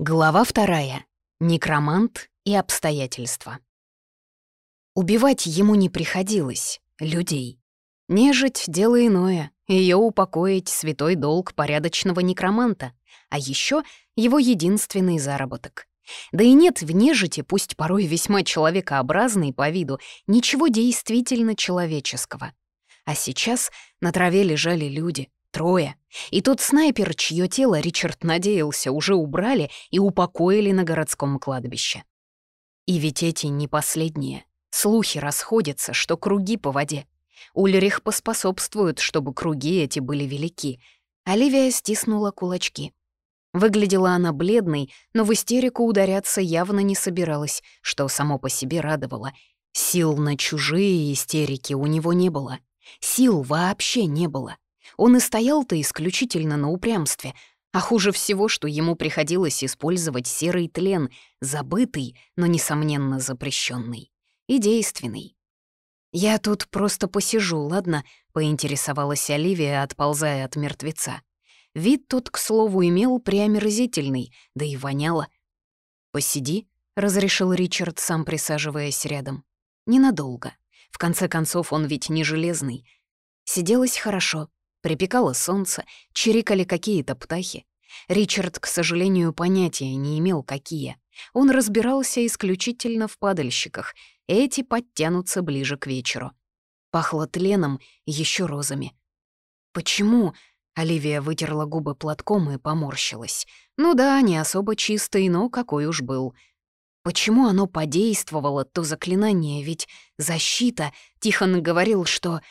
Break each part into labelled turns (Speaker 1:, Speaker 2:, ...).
Speaker 1: Глава вторая. Некромант и обстоятельства. Убивать ему не приходилось, людей. Нежить — дело иное, ее упокоить — святой долг порядочного некроманта, а еще его единственный заработок. Да и нет в нежити, пусть порой весьма человекообразный по виду, ничего действительно человеческого. А сейчас на траве лежали люди, трое. И тот снайпер, чье тело Ричард надеялся, уже убрали и упокоили на городском кладбище. И ведь эти не последние. Слухи расходятся, что круги по воде. Ульрих поспособствует, чтобы круги эти были велики. Оливия стиснула кулачки. Выглядела она бледной, но в истерику ударяться явно не собиралась, что само по себе радовало. Сил на чужие истерики у него не было. Сил вообще не было. Он и стоял-то исключительно на упрямстве, а хуже всего, что ему приходилось использовать серый тлен, забытый, но, несомненно, запрещенный. И действенный. «Я тут просто посижу, ладно?» — поинтересовалась Оливия, отползая от мертвеца. Вид тут, к слову, имел преомерзительный, да и воняло. «Посиди», — разрешил Ричард, сам присаживаясь рядом. «Ненадолго. В конце концов, он ведь не железный. Сиделось хорошо, припекало солнце, чирикали какие-то птахи. Ричард, к сожалению, понятия не имел, какие. Он разбирался исключительно в падальщиках, эти подтянутся ближе к вечеру. Пахло тленом еще розами. «Почему?» — Оливия вытерла губы платком и поморщилась. «Ну да, не особо чистый, но какой уж был». Почему оно подействовало, то заклинание, ведь защита, Тихон говорил, что...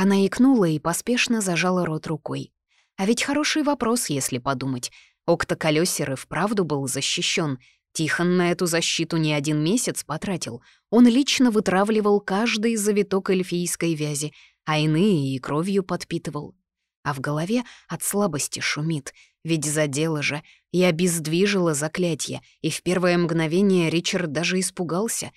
Speaker 1: Она икнула и поспешно зажала рот рукой. А ведь хороший вопрос, если подумать. Октоколёсер и вправду был защищен. Тихон на эту защиту не один месяц потратил. Он лично вытравливал каждый завиток эльфийской вязи, а иные и кровью подпитывал. А в голове от слабости шумит, ведь задело же, и обездвижило заклятие, и в первое мгновение Ричард даже испугался.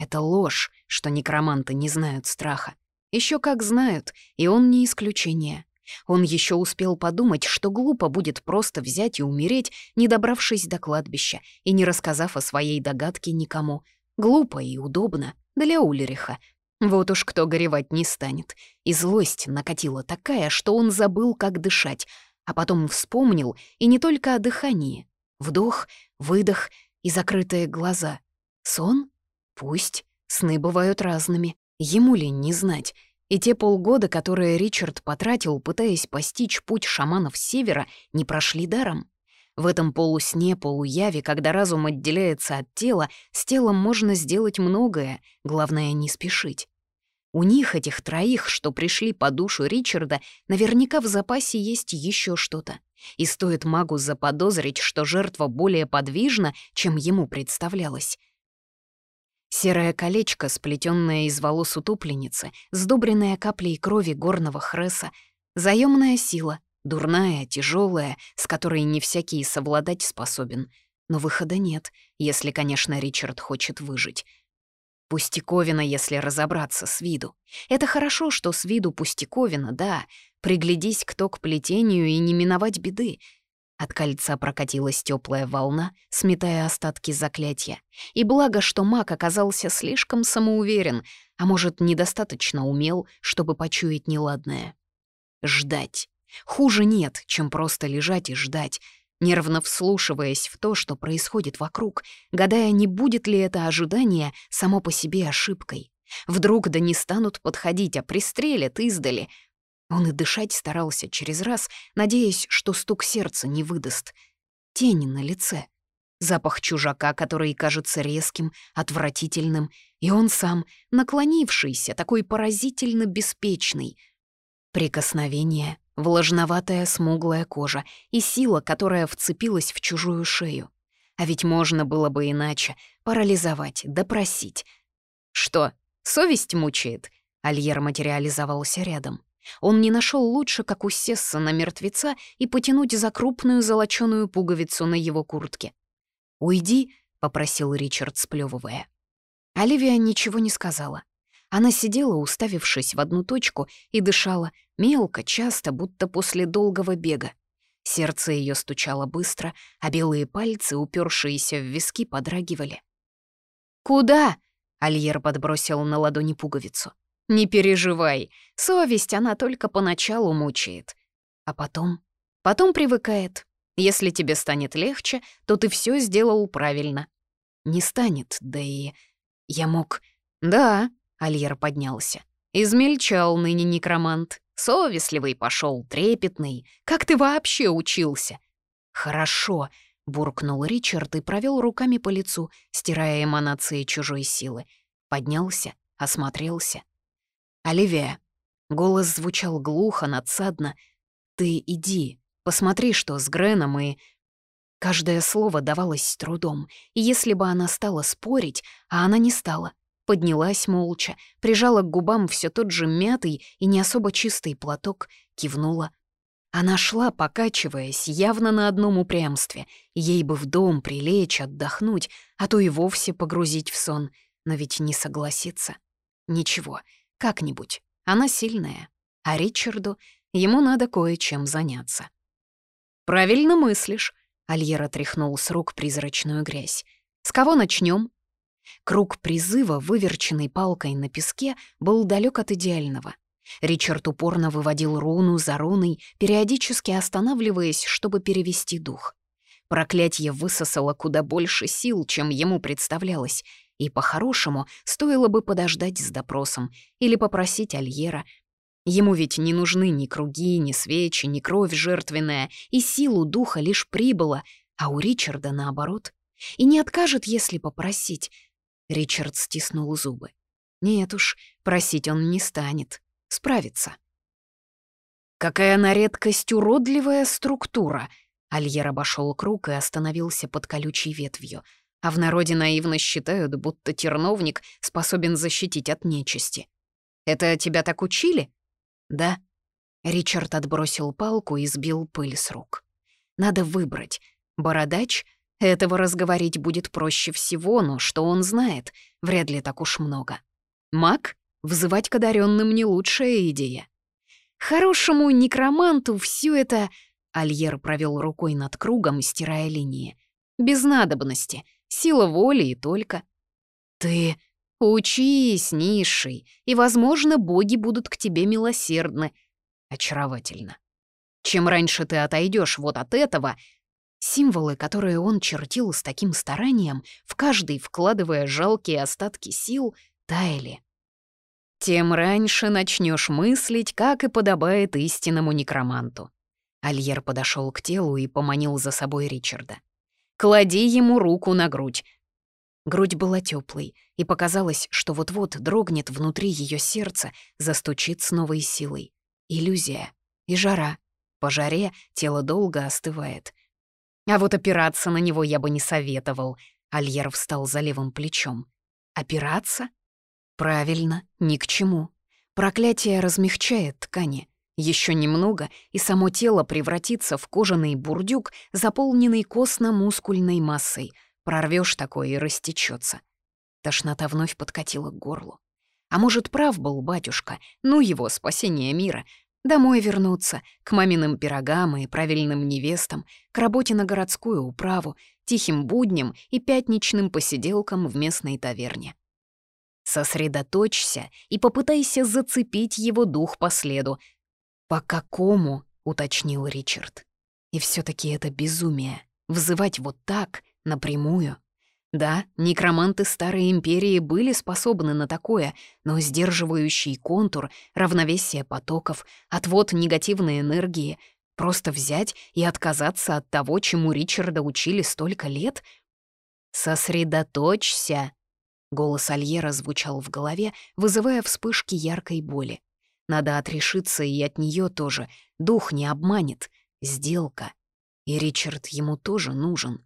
Speaker 1: Это ложь, что некроманты не знают страха. Еще как знают, и он не исключение. Он еще успел подумать, что глупо будет просто взять и умереть, не добравшись до кладбища и не рассказав о своей догадке никому. Глупо и удобно для Улериха. Вот уж кто горевать не станет. И злость накатила такая, что он забыл, как дышать, а потом вспомнил и не только о дыхании. Вдох, выдох и закрытые глаза. Сон? Пусть. Сны бывают разными. Ему ли не знать? И те полгода, которые Ричард потратил, пытаясь постичь путь шаманов севера, не прошли даром. В этом полусне, полуяве, когда разум отделяется от тела, с телом можно сделать многое, главное — не спешить. У них, этих троих, что пришли по душу Ричарда, наверняка в запасе есть еще что-то. И стоит магу заподозрить, что жертва более подвижна, чем ему представлялось. Серое колечко, сплетенное из волос утопленницы, сдобренное каплей крови горного хреса, заемная сила, дурная, тяжелая, с которой не всякий совладать способен. Но выхода нет, если, конечно, Ричард хочет выжить. Пустяковина, если разобраться с виду. Это хорошо, что с виду пустяковина, да. Приглядись кто к плетению и не миновать беды. От кольца прокатилась теплая волна, сметая остатки заклятия. И благо, что маг оказался слишком самоуверен, а может, недостаточно умел, чтобы почуять неладное. Ждать. Хуже нет, чем просто лежать и ждать, нервно вслушиваясь в то, что происходит вокруг, гадая, не будет ли это ожидание само по себе ошибкой. Вдруг да не станут подходить, а пристрелят издали. Он и дышать старался через раз, надеясь, что стук сердца не выдаст. Тень на лице. Запах чужака, который кажется резким, отвратительным, и он сам, наклонившийся, такой поразительно беспечный. Прикосновение, влажноватая смуглая кожа и сила, которая вцепилась в чужую шею. А ведь можно было бы иначе — парализовать, допросить. «Что, совесть мучает?» Альер материализовался рядом. Он не нашел лучше, как усесться на мертвеца и потянуть за крупную золоченую пуговицу на его куртке. «Уйди», — попросил Ричард, сплевывая. Оливия ничего не сказала. Она сидела, уставившись в одну точку, и дышала, мелко, часто, будто после долгого бега. Сердце ее стучало быстро, а белые пальцы, упершиеся в виски, подрагивали. «Куда?» — Альер подбросил на ладони пуговицу. «Не переживай, совесть она только поначалу мучает. А потом? Потом привыкает. Если тебе станет легче, то ты все сделал правильно. Не станет, да и... Я мог... Да, Альер поднялся. Измельчал ныне некромант. Совестливый пошел, трепетный. Как ты вообще учился? Хорошо, буркнул Ричард и провел руками по лицу, стирая эманации чужой силы. Поднялся, осмотрелся. «Оливия!» Голос звучал глухо, надсадно. «Ты иди, посмотри, что с Греном и...» Каждое слово давалось с трудом, и если бы она стала спорить, а она не стала, поднялась молча, прижала к губам все тот же мятый и не особо чистый платок, кивнула. Она шла, покачиваясь, явно на одном упрямстве. Ей бы в дом прилечь, отдохнуть, а то и вовсе погрузить в сон. Но ведь не согласится. Ничего, как-нибудь. Она сильная. А Ричарду ему надо кое-чем заняться. «Правильно мыслишь», Альера тряхнул с рук призрачную грязь. «С кого начнем? Круг призыва, выверченный палкой на песке, был далек от идеального. Ричард упорно выводил руну за руной, периодически останавливаясь, чтобы перевести дух. Проклятье высосало куда больше сил, чем ему представлялось, и по-хорошему стоило бы подождать с допросом или попросить Альера Ему ведь не нужны ни круги, ни свечи, ни кровь жертвенная, и силу духа лишь прибыла, а у Ричарда наоборот. И не откажет, если попросить. Ричард стиснул зубы. Нет уж, просить он не станет. Справится. «Какая на редкость уродливая структура!» Альер обошел круг и остановился под колючей ветвью. А в народе наивно считают, будто терновник способен защитить от нечисти. «Это тебя так учили?» «Да». Ричард отбросил палку и сбил пыль с рук. «Надо выбрать. Бородач? Этого разговорить будет проще всего, но что он знает? Вряд ли так уж много. Маг? Взывать к одаренным не лучшая идея. Хорошему некроманту все это...» Альер провел рукой над кругом, стирая линии. «Без надобности. Сила воли и только». «Ты...» Учись, низший, и, возможно, боги будут к тебе милосердны. Очаровательно. Чем раньше ты отойдешь вот от этого, символы, которые он чертил с таким старанием, в каждый вкладывая жалкие остатки сил, таяли. Тем раньше начнешь мыслить, как и подобает истинному некроманту. Альер подошел к телу и поманил за собой Ричарда. «Клади ему руку на грудь, Грудь была теплой, и показалось, что вот-вот дрогнет внутри ее сердца, застучит с новой силой. Иллюзия. И жара. По жаре тело долго остывает. А вот опираться на него я бы не советовал. Альер встал за левым плечом. Опираться? Правильно, ни к чему. Проклятие размягчает ткани. Еще немного, и само тело превратится в кожаный бурдюк, заполненный костно-мускульной массой — Прорвешь такое и растечется. Тошнота вновь подкатила к горлу. А может, прав был батюшка, ну его, спасение мира. Домой вернуться, к маминым пирогам и правильным невестам, к работе на городскую управу, тихим будням и пятничным посиделкам в местной таверне. Сосредоточься и попытайся зацепить его дух по следу. «По какому?» — уточнил Ричард. И все таки это безумие. Взывать вот так, Напрямую. Да, некроманты Старой Империи были способны на такое, но сдерживающий контур, равновесие потоков, отвод негативной энергии, просто взять и отказаться от того, чему Ричарда учили столько лет? «Сосредоточься!» Голос Альера звучал в голове, вызывая вспышки яркой боли. Надо отрешиться и от нее тоже. Дух не обманет. Сделка. И Ричард ему тоже нужен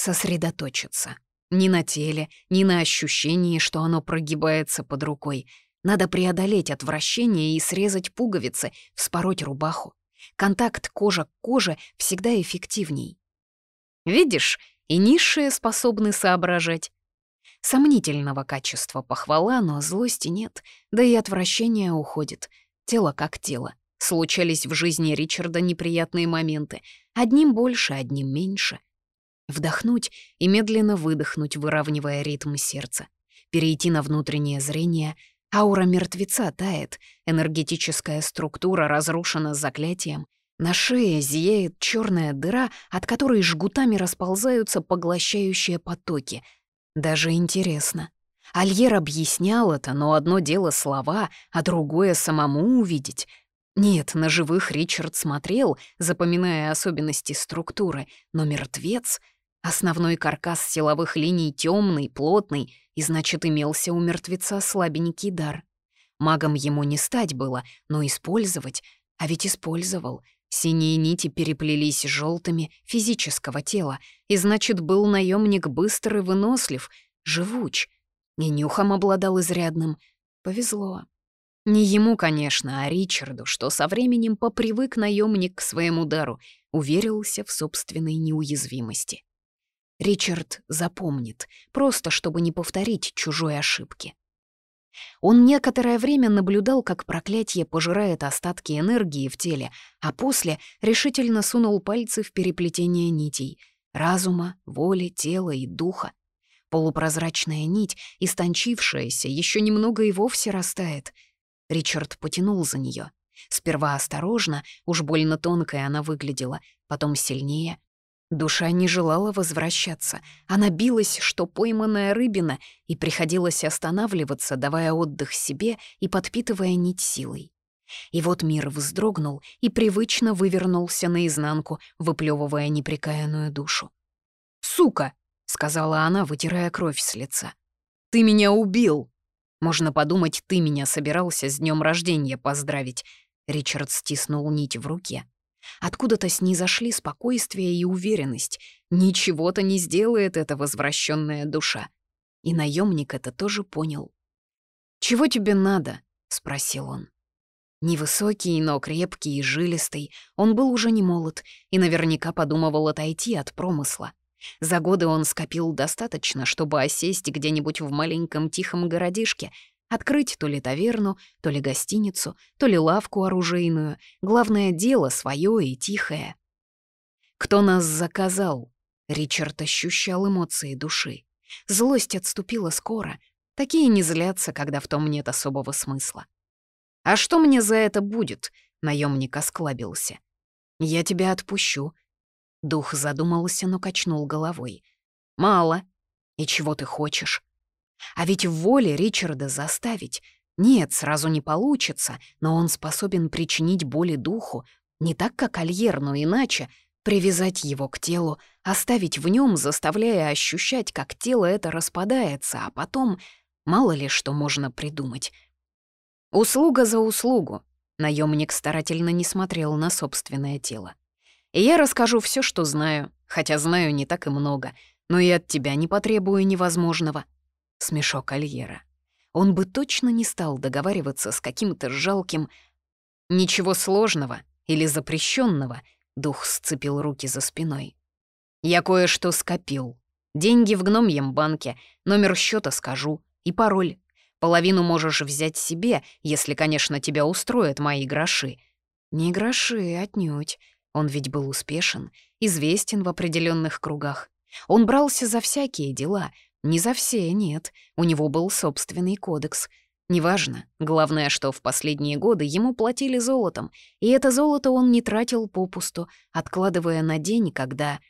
Speaker 1: сосредоточиться. Ни на теле, ни на ощущении, что оно прогибается под рукой. Надо преодолеть отвращение и срезать пуговицы, вспороть рубаху. Контакт кожа к коже всегда эффективней. Видишь, и низшие способны соображать. Сомнительного качества похвала, но злости нет, да и отвращение уходит. Тело как тело, Случались в жизни Ричарда неприятные моменты. Одним больше, одним меньше. Вдохнуть и медленно выдохнуть, выравнивая ритм сердца. Перейти на внутреннее зрение. Аура мертвеца тает, энергетическая структура разрушена заклятием. На шее зияет черная дыра, от которой жгутами расползаются поглощающие потоки. Даже интересно. Альер объяснял это, но одно дело слова, а другое самому увидеть — нет, на живых Ричард смотрел, запоминая особенности структуры, но мертвец — основной каркас силовых линий темный, плотный, и значит, имелся у мертвеца слабенький дар. Магом ему не стать было, но использовать, а ведь использовал. Синие нити переплелись желтыми физического тела, и значит, был наемник быстр и вынослив, живуч. И нюхом обладал изрядным. Повезло. Не ему, конечно, а Ричарду, что со временем попривык наемник к своему дару, уверился в собственной неуязвимости. Ричард запомнит, просто чтобы не повторить чужой ошибки. Он некоторое время наблюдал, как проклятие пожирает остатки энергии в теле, а после решительно сунул пальцы в переплетение нитей — разума, воли, тела и духа. Полупрозрачная нить, истончившаяся, еще немного и вовсе растает — Ричард потянул за нее. Сперва осторожно, уж больно тонкая она выглядела, потом сильнее. Душа не желала возвращаться. Она билась, что пойманная рыбина, и приходилось останавливаться, давая отдых себе и подпитывая нить силой. И вот мир вздрогнул и привычно вывернулся наизнанку, выплевывая непрекаянную душу. «Сука!» — сказала она, вытирая кровь с лица. «Ты меня убил!» Можно подумать, ты меня собирался с днем рождения поздравить. Ричард стиснул нить в руке. Откуда-то снизошли спокойствие и уверенность. Ничего-то не сделает эта возвращенная душа. И наемник это тоже понял. «Чего тебе надо?» — спросил он. Невысокий, но крепкий и жилистый, он был уже не молод и наверняка подумывал отойти от промысла. За годы он скопил достаточно, чтобы осесть где-нибудь в маленьком тихом городишке, открыть то ли таверну, то ли гостиницу, то ли лавку оружейную. Главное дело свое и тихое. «Кто нас заказал?» Ричард ощущал эмоции души. Злость отступила скоро. Такие не злятся, когда в том нет особого смысла. «А что мне за это будет?» — наемник осклабился. «Я тебя отпущу», Дух задумался, но качнул головой. «Мало. И чего ты хочешь?» А ведь в воле Ричарда заставить. Нет, сразу не получится, но он способен причинить боли духу, не так, как Альер, но иначе, привязать его к телу, оставить в нем, заставляя ощущать, как тело это распадается, а потом мало ли что можно придумать. Услуга за услугу. Наемник старательно не смотрел на собственное тело. И я расскажу все, что знаю, хотя знаю не так и много, но и от тебя не потребую невозможного. Смешок Альера. Он бы точно не стал договариваться с каким-то жалким... Ничего сложного или запрещенного. Дух сцепил руки за спиной. Я кое-что скопил. Деньги в гномьем банке, номер счета скажу и пароль. Половину можешь взять себе, если, конечно, тебя устроят мои гроши. Не гроши, отнюдь. Он ведь был успешен, известен в определенных кругах. Он брался за всякие дела, не за все, нет. У него был собственный кодекс. Неважно, главное, что в последние годы ему платили золотом, и это золото он не тратил попусту, откладывая на день, когда...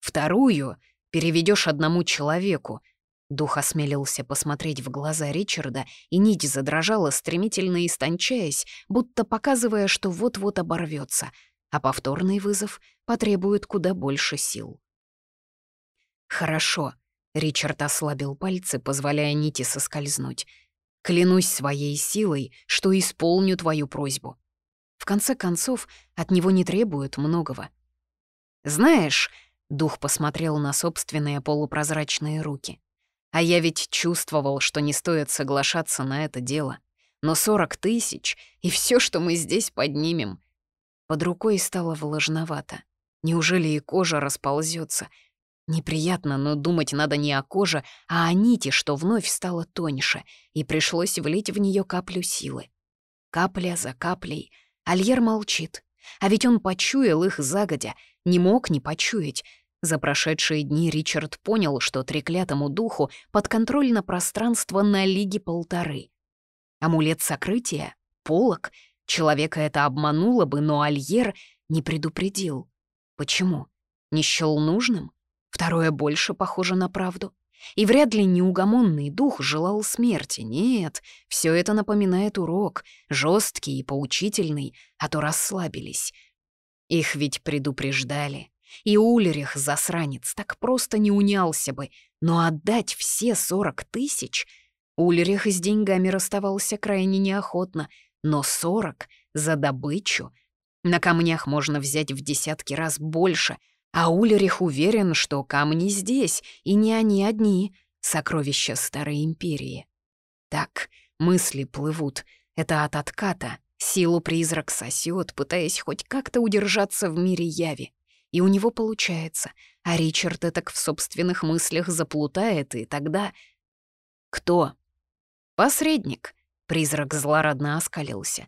Speaker 1: Вторую переведешь одному человеку. Дух осмелился посмотреть в глаза Ричарда, и нить задрожала, стремительно истончаясь, будто показывая, что вот-вот оборвется — а повторный вызов потребует куда больше сил. «Хорошо», — Ричард ослабил пальцы, позволяя нити соскользнуть. «Клянусь своей силой, что исполню твою просьбу. В конце концов, от него не требуют многого. Знаешь, дух посмотрел на собственные полупрозрачные руки. А я ведь чувствовал, что не стоит соглашаться на это дело. Но сорок тысяч и все, что мы здесь поднимем, под рукой стало влажновато. Неужели и кожа расползется? Неприятно, но думать надо не о коже, а о нити, что вновь стала тоньше, и пришлось влить в нее каплю силы. Капля за каплей, Альер молчит. А ведь он почуял их загодя, не мог не почуять. За прошедшие дни Ричард понял, что треклятому духу подконтрольно пространство на лиги полторы. Амулет сокрытия? Полок? Человека это обмануло бы, но Альер не предупредил. Почему? Не счёл нужным? Второе больше похоже на правду. И вряд ли неугомонный дух желал смерти. Нет, все это напоминает урок, жесткий и поучительный, а то расслабились. Их ведь предупреждали. И Ульрих, засранец, так просто не унялся бы. Но отдать все сорок тысяч... Ульрих с деньгами расставался крайне неохотно, но сорок за добычу... На камнях можно взять в десятки раз больше, а Ульрих уверен, что камни здесь, и не они одни, сокровища Старой Империи. Так, мысли плывут. Это от отката. Силу призрак сосет, пытаясь хоть как-то удержаться в мире яви. И у него получается, а Ричард так в собственных мыслях заплутает, и тогда... Кто? Посредник. Призрак злорадно оскалился.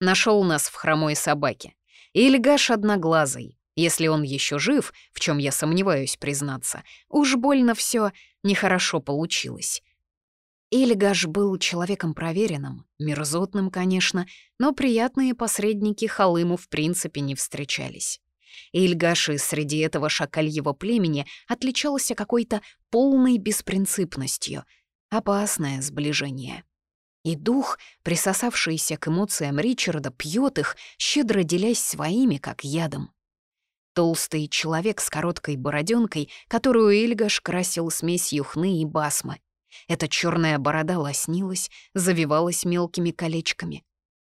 Speaker 1: Нашел нас в хромой собаке. Ильгаш одноглазый, если он еще жив, в чем я сомневаюсь признаться, уж больно все нехорошо получилось. Ильгаш был человеком проверенным, мерзотным, конечно, но приятные посредники Халыму в принципе не встречались. Ильгаш среди этого шакальего племени отличался какой-то полной беспринципностью. Опасное сближение. И дух, присосавшийся к эмоциям Ричарда, пьет их, щедро делясь своими, как ядом. Толстый человек с короткой бороденкой, которую Ильгаш красил смесью хны и басмы. Эта черная борода лоснилась, завивалась мелкими колечками.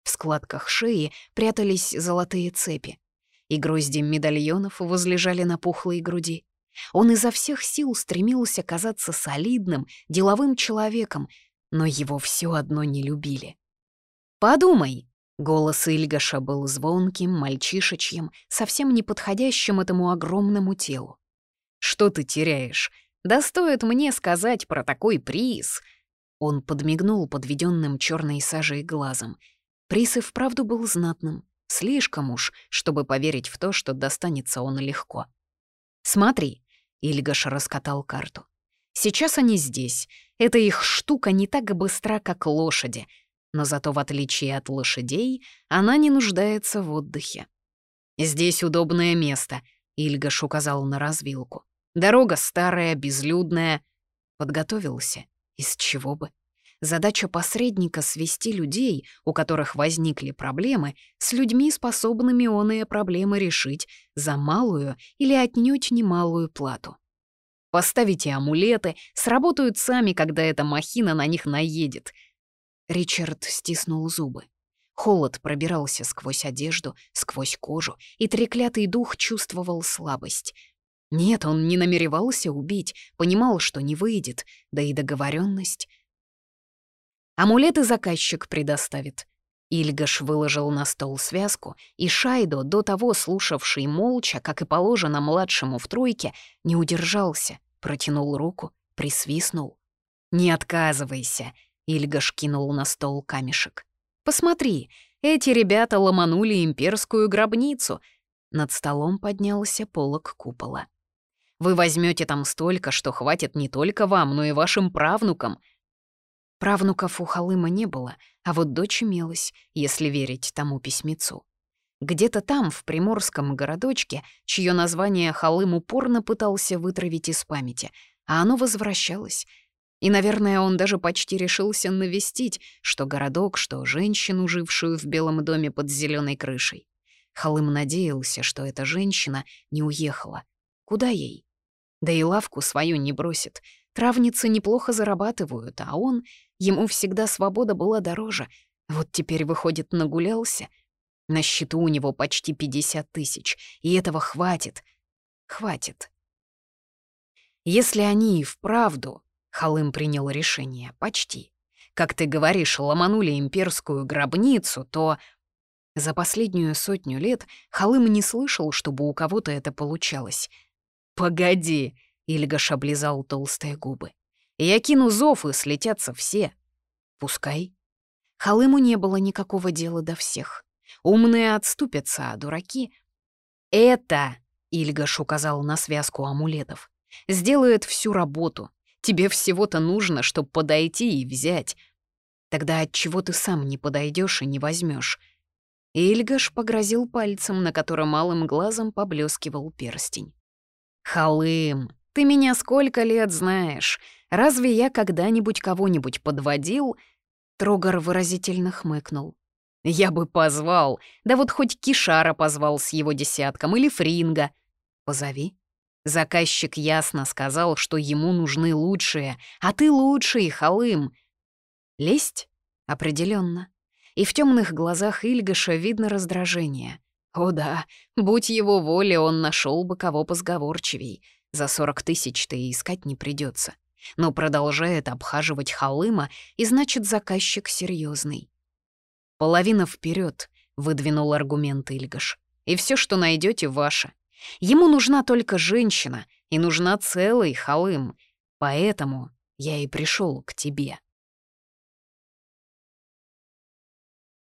Speaker 1: В складках шеи прятались золотые цепи. И грозди медальонов возлежали на пухлой груди. Он изо всех сил стремился казаться солидным, деловым человеком, но его все одно не любили. «Подумай», Голос Ильгаша был звонким, мальчишечьим, совсем не подходящим этому огромному телу. «Что ты теряешь? Да стоит мне сказать про такой приз!» Он подмигнул подведенным черной сажей глазом. Приз и вправду был знатным. Слишком уж, чтобы поверить в то, что достанется он легко. «Смотри», — Ильгаш раскатал карту. «Сейчас они здесь. Эта их штука не так быстра, как лошади — но зато, в отличие от лошадей, она не нуждается в отдыхе. «Здесь удобное место», — Ильгаш указал на развилку. «Дорога старая, безлюдная». Подготовился. Из чего бы? Задача посредника — свести людей, у которых возникли проблемы, с людьми, способными оные проблемы решить за малую или отнюдь немалую плату. Поставите амулеты, сработают сами, когда эта махина на них наедет — Ричард стиснул зубы. Холод пробирался сквозь одежду, сквозь кожу, и треклятый дух чувствовал слабость. Нет, он не намеревался убить, понимал, что не выйдет, да и договоренность. Амулеты заказчик предоставит. Ильгаш выложил на стол связку, и Шайдо, до того слушавший молча, как и положено младшему в тройке, не удержался, протянул руку, присвистнул. «Не отказывайся», Ильгаш кинул на стол камешек. «Посмотри, эти ребята ломанули имперскую гробницу». Над столом поднялся полог купола. «Вы возьмете там столько, что хватит не только вам, но и вашим правнукам». Правнуков у Халыма не было, а вот дочь имелась, если верить тому письмецу. Где-то там, в приморском городочке, чье название Халым упорно пытался вытравить из памяти, а оно возвращалось — и, наверное, он даже почти решился навестить, что городок, что женщину, жившую в белом доме под зеленой крышей. Халым надеялся, что эта женщина не уехала. Куда ей? Да и лавку свою не бросит. Травницы неплохо зарабатывают, а он... Ему всегда свобода была дороже. Вот теперь, выходит, нагулялся. На счету у него почти 50 тысяч, и этого хватит. Хватит. Если они и вправду Халым принял решение, почти. Как ты говоришь, ломанули имперскую гробницу, то... За последнюю сотню лет Халым не слышал, чтобы у кого-то это получалось. «Погоди!» — Ильгаш облизал толстые губы. «Я кину зов, и слетятся все. Пускай». Халыму не было никакого дела до всех. Умные отступятся, а дураки... «Это», — Ильгаш указал на связку амулетов, — «сделает всю работу. Тебе всего-то нужно, чтобы подойти и взять. Тогда от чего ты сам не подойдешь и не возьмешь? Ильгаш погрозил пальцем, на котором малым глазом поблескивал перстень. «Халым, ты меня сколько лет знаешь? Разве я когда-нибудь кого-нибудь подводил?» Трогар выразительно хмыкнул. «Я бы позвал, да вот хоть Кишара позвал с его десятком или Фринга. Позови». Заказчик ясно сказал, что ему нужны лучшие, а ты лучший, Халым. Лесть? Определенно. И в темных глазах Ильгаша видно раздражение. О да, будь его воля, он нашел бы кого позговорчивей. За сорок тысяч-то и искать не придется. Но продолжает обхаживать Халыма, и значит, заказчик серьезный. Половина вперед, выдвинул аргумент Ильгаш. И все, что найдете, ваше. Ему нужна только женщина, и нужна целый Халым. Поэтому я и пришел к тебе.